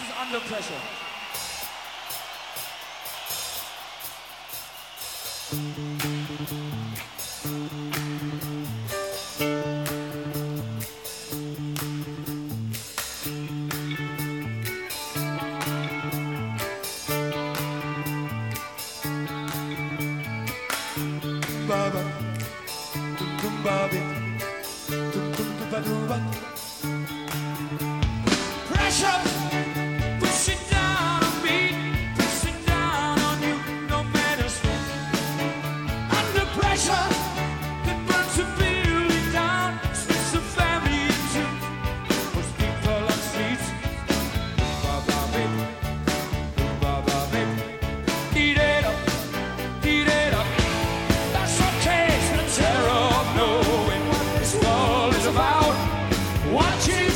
This is under pressure. Baba.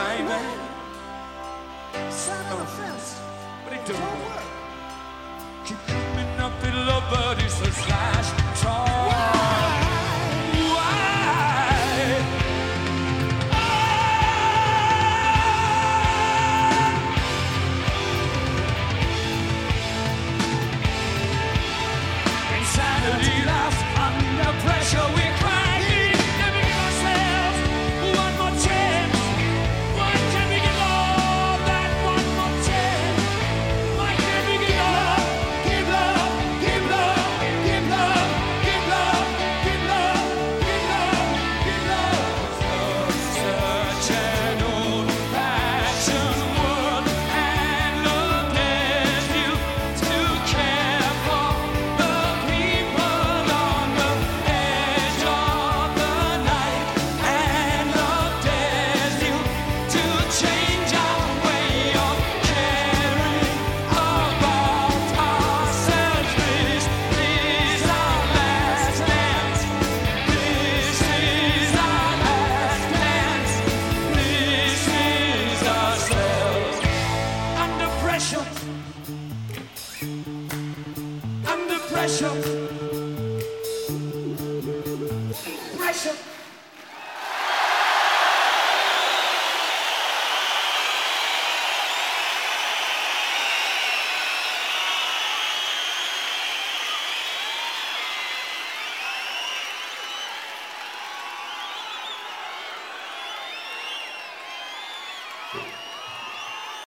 amen. Side of the fence. But it don't work. Keep coming up in love, but it's a slash torn. pressure we Under pressure. Pressure.